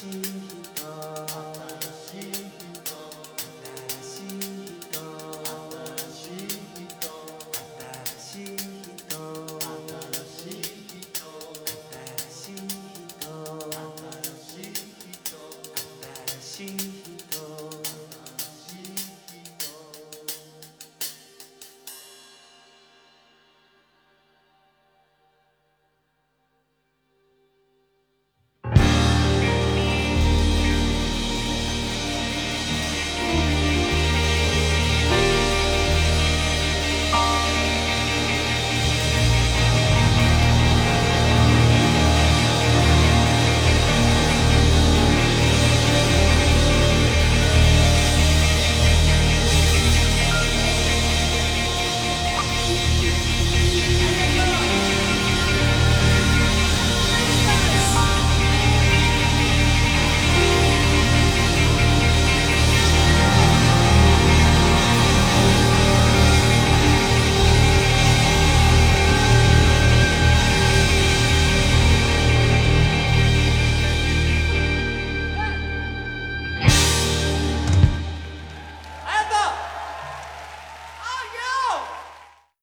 しい人。新しい人。新しい人。新しい人。新しい人。新しい人。しい人。新しい人。しい人。